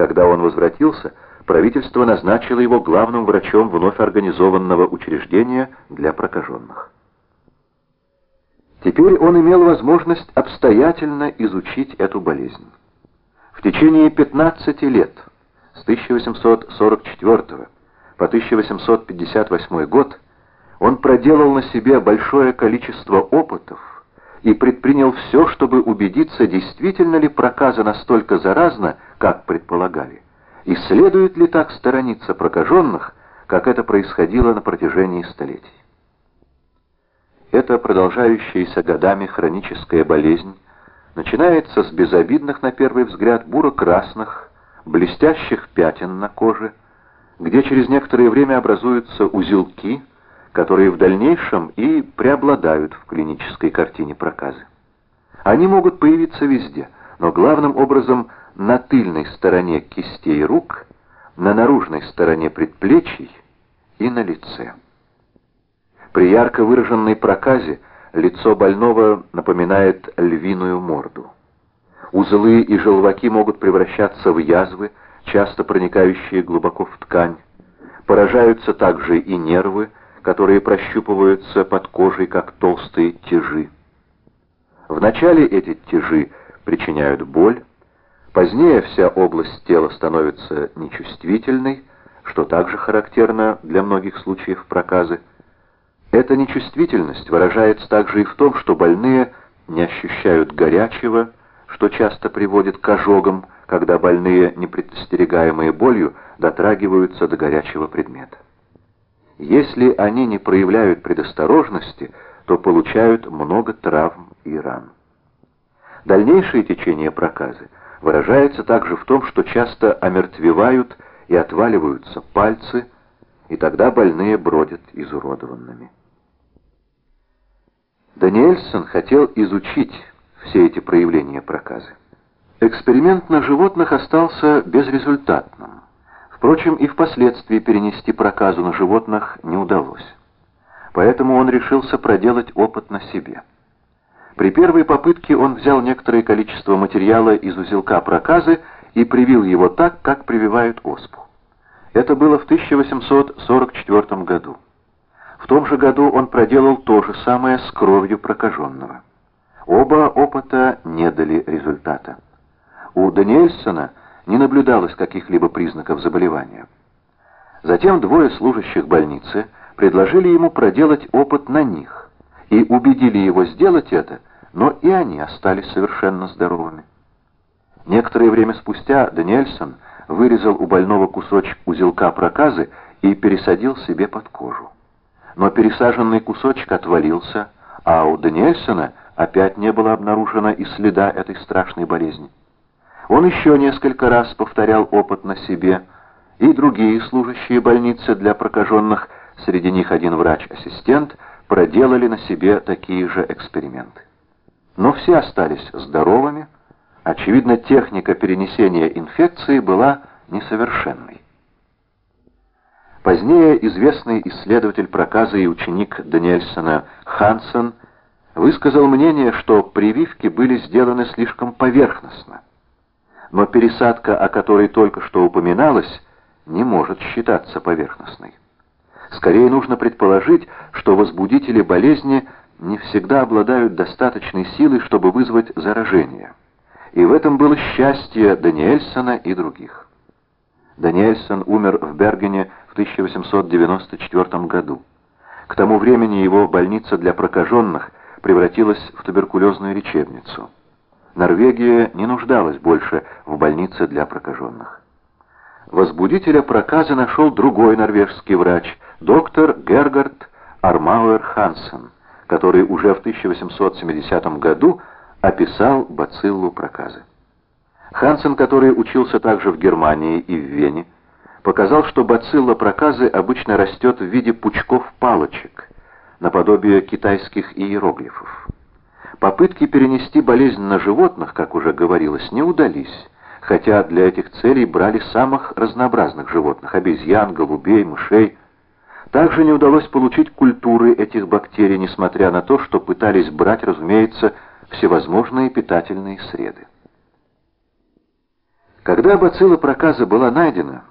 Когда он возвратился, правительство назначило его главным врачом вновь организованного учреждения для прокаженных. Теперь он имел возможность обстоятельно изучить эту болезнь. В течение 15 лет, с 1844 по 1858 год, он проделал на себе большое количество опытов и предпринял все, чтобы убедиться, действительно ли проказа настолько заразна, как предполагали, и следует ли так сторониться прокаженных, как это происходило на протяжении столетий. Эта продолжающаяся годами хроническая болезнь начинается с безобидных на первый взгляд буро-красных, блестящих пятен на коже, где через некоторое время образуются узелки, которые в дальнейшем и преобладают в клинической картине проказы. Они могут появиться везде, но главным образом на тыльной стороне кистей рук, на наружной стороне предплечий и на лице. При ярко выраженной проказе лицо больного напоминает львиную морду. Узлы и желваки могут превращаться в язвы, часто проникающие глубоко в ткань. Поражаются также и нервы, которые прощупываются под кожей, как толстые тяжи. Вначале эти тяжи причиняют боль, позднее вся область тела становится нечувствительной, что также характерно для многих случаев проказы. Эта нечувствительность выражается также и в том, что больные не ощущают горячего, что часто приводит к ожогам, когда больные, непредостерегаемые болью, дотрагиваются до горячего предмета. Если они не проявляют предосторожности, то получают много травм и ран. Дальнейшее течение проказы выражается также в том, что часто омертвевают и отваливаются пальцы, и тогда больные бродят изуродованными. Даниэльсон хотел изучить все эти проявления проказы. Эксперимент на животных остался безрезультатным. Впрочем, и впоследствии перенести проказу на животных не удалось. Поэтому он решился проделать опыт на себе. При первой попытке он взял некоторое количество материала из узелка проказы и привил его так, как прививают оспу. Это было в 1844 году. В том же году он проделал то же самое с кровью прокаженного. Оба опыта не дали результата. У Даниэльсона не наблюдалось каких-либо признаков заболевания. Затем двое служащих больницы предложили ему проделать опыт на них и убедили его сделать это, но и они остались совершенно здоровыми. Некоторое время спустя Даниэльсон вырезал у больного кусочек узелка проказы и пересадил себе под кожу но пересаженный кусочек отвалился, а у Даниэльсона опять не было обнаружено и следа этой страшной болезни. Он еще несколько раз повторял опыт на себе, и другие служащие больницы для прокаженных, среди них один врач-ассистент, проделали на себе такие же эксперименты. Но все остались здоровыми, очевидно, техника перенесения инфекции была несовершенной. Позднее известный исследователь проказа и ученик Даниэльсона Хансен высказал мнение, что прививки были сделаны слишком поверхностно. Но пересадка, о которой только что упоминалось, не может считаться поверхностной. Скорее нужно предположить, что возбудители болезни не всегда обладают достаточной силой, чтобы вызвать заражение. И в этом было счастье Даниэльсона и других. Даниэльсон умер в Бергене в 1894 году. К тому времени его больница для прокаженных превратилась в туберкулезную лечебницу. Норвегия не нуждалась больше в больнице для прокаженных. Возбудителя проказа нашел другой норвежский врач, доктор Гергард Армауэр Хансен, который уже в 1870 году описал бациллу проказы. Хансен, который учился также в Германии и в Вене, показал, что бацилла проказы обычно растет в виде пучков палочек, наподобие китайских иероглифов. Попытки перенести болезнь на животных, как уже говорилось, не удались, хотя для этих целей брали самых разнообразных животных – обезьян, голубей, мышей. Также не удалось получить культуры этих бактерий, несмотря на то, что пытались брать, разумеется, всевозможные питательные среды. Когда бацилла проказа была найдена,